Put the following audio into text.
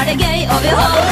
Not a gay over